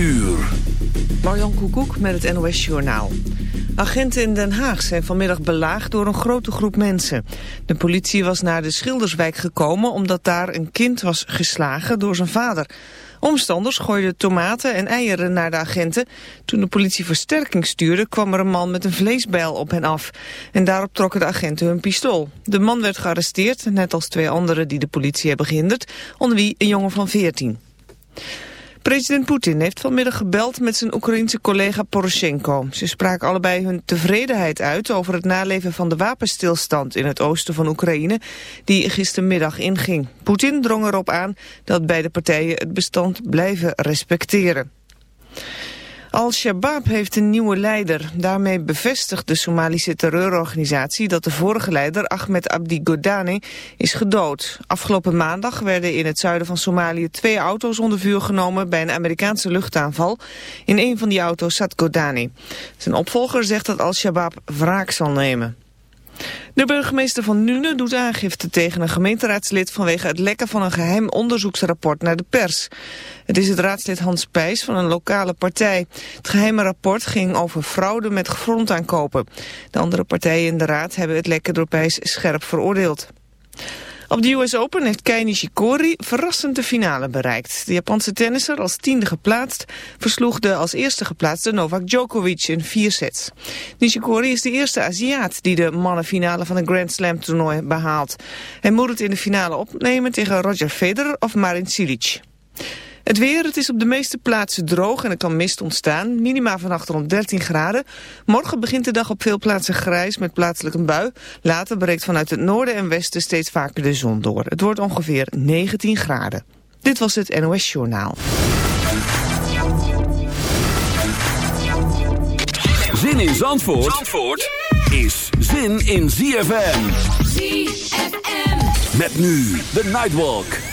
uur. Marjan Koekoek met het NOS Journaal. Agenten in Den Haag zijn vanmiddag belaagd door een grote groep mensen. De politie was naar de Schilderswijk gekomen omdat daar een kind was geslagen door zijn vader. Omstanders gooiden tomaten en eieren naar de agenten. Toen de politie versterking stuurde kwam er een man met een vleesbijl op hen af. En daarop trokken de agenten hun pistool. De man werd gearresteerd, net als twee anderen die de politie hebben gehinderd, onder wie een jongen van 14. President Poetin heeft vanmiddag gebeld met zijn Oekraïense collega Poroshenko. Ze spraken allebei hun tevredenheid uit over het naleven van de wapenstilstand in het oosten van Oekraïne, die gistermiddag inging. Poetin drong erop aan dat beide partijen het bestand blijven respecteren. Al-Shabaab heeft een nieuwe leider. Daarmee bevestigt de Somalische terreurorganisatie dat de vorige leider Ahmed Abdi Godane is gedood. Afgelopen maandag werden in het zuiden van Somalië twee auto's onder vuur genomen bij een Amerikaanse luchtaanval. In een van die auto's zat Godane. Zijn opvolger zegt dat Al-Shabaab wraak zal nemen. De burgemeester van Nune doet aangifte tegen een gemeenteraadslid vanwege het lekken van een geheim onderzoeksrapport naar de pers. Het is het raadslid Hans Pijs van een lokale partij. Het geheime rapport ging over fraude met grondaankopen. De andere partijen in de raad hebben het lekken door Pijs scherp veroordeeld. Op de US Open heeft Kei Nishikori verrassend de finale bereikt. De Japanse tennisser als tiende geplaatst versloeg de als eerste geplaatste Novak Djokovic in vier sets. Nishikori is de eerste Aziat die de mannenfinale van een Grand Slam toernooi behaalt. Hij moet het in de finale opnemen tegen Roger Federer of Marin Cilic. Het weer, het is op de meeste plaatsen droog en er kan mist ontstaan. Minima vannacht rond 13 graden. Morgen begint de dag op veel plaatsen grijs met plaatselijk een bui. Later breekt vanuit het noorden en westen steeds vaker de zon door. Het wordt ongeveer 19 graden. Dit was het NOS Journaal. Zin in Zandvoort, Zandvoort is zin in ZFM. ZFM. Met nu de Nightwalk.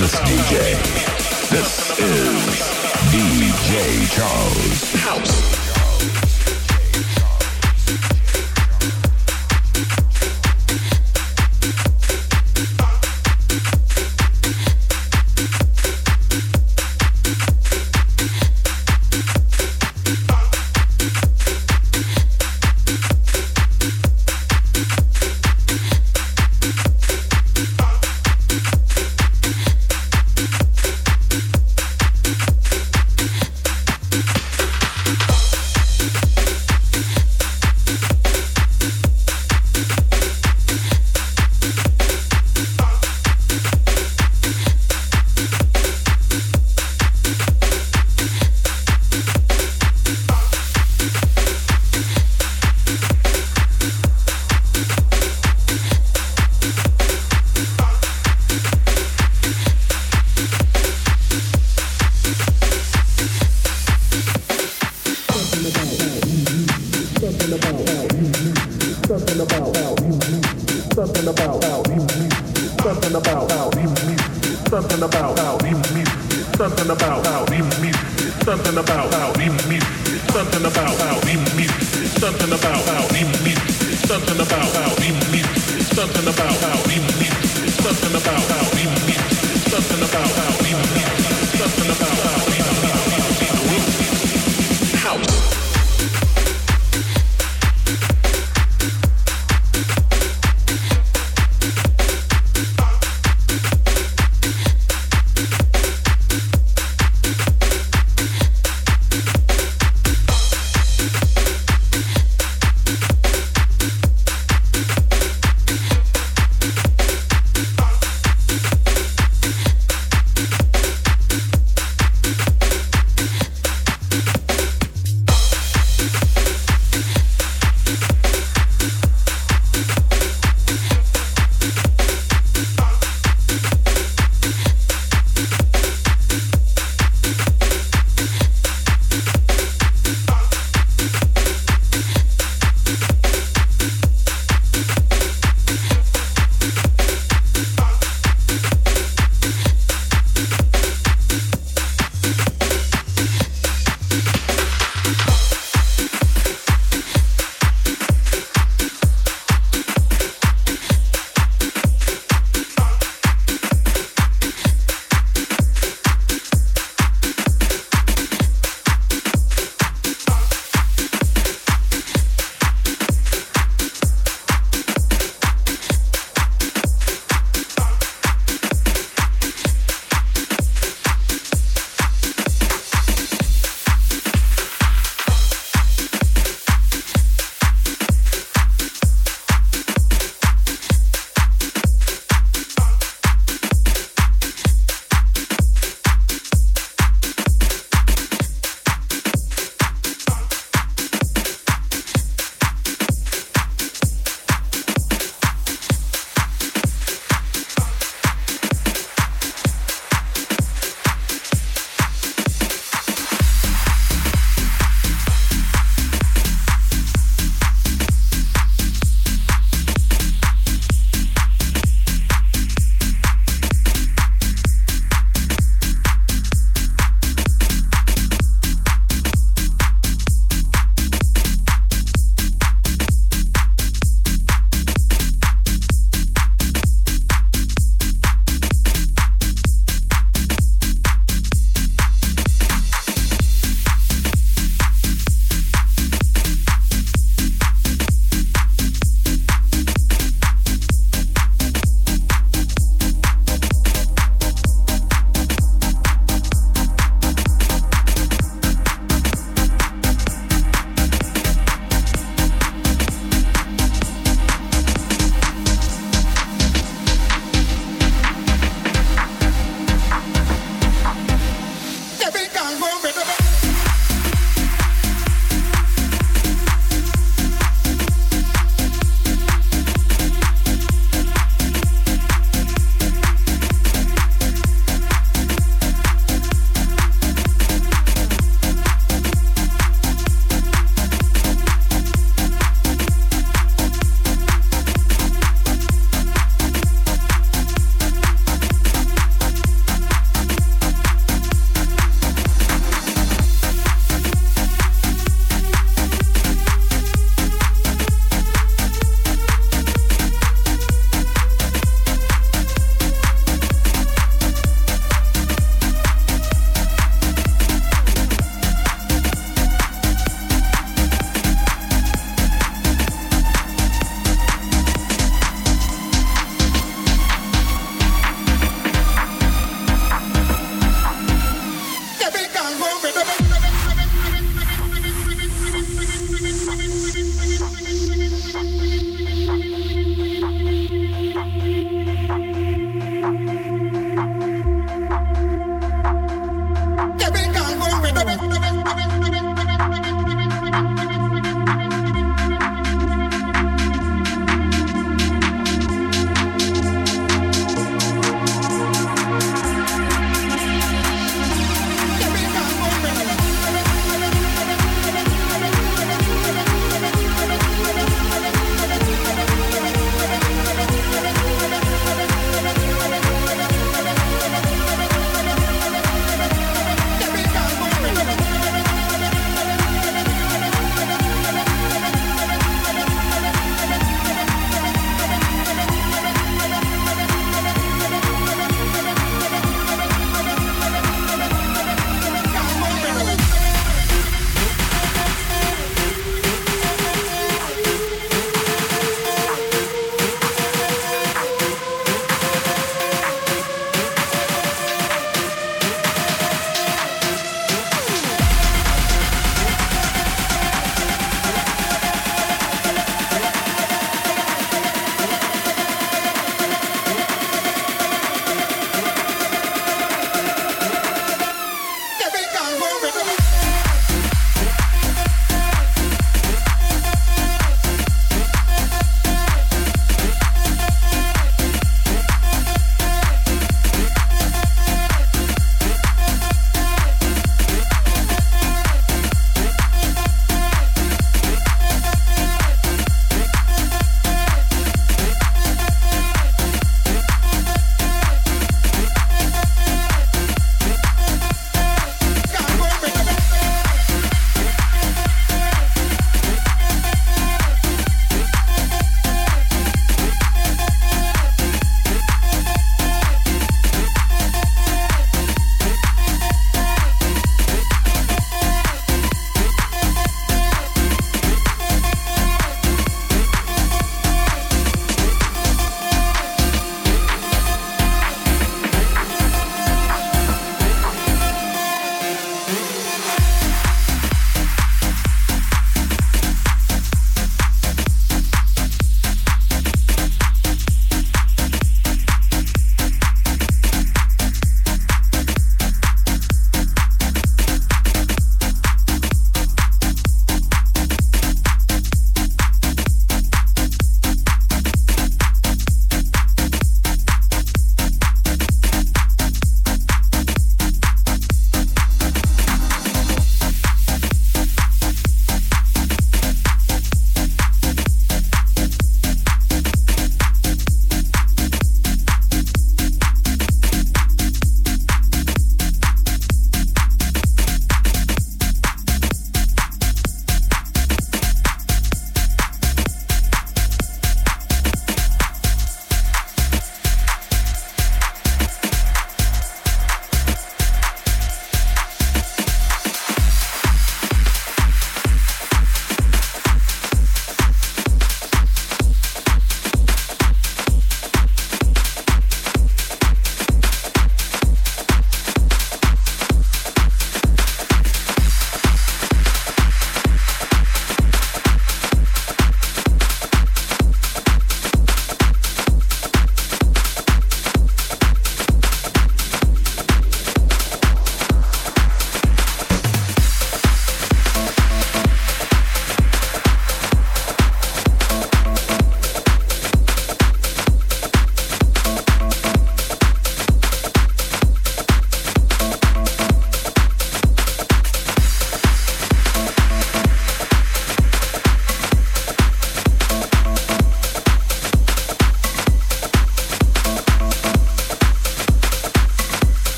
this DJ. This is DJ Charles House.